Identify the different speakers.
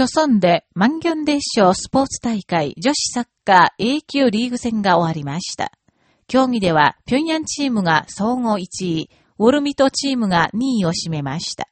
Speaker 1: 著村で万元列賞スポーツ大会女子サッカー A 級リーグ戦が終わりました。競技では、平壌チームが総合1位、ウォルミトチームが2位を占めました。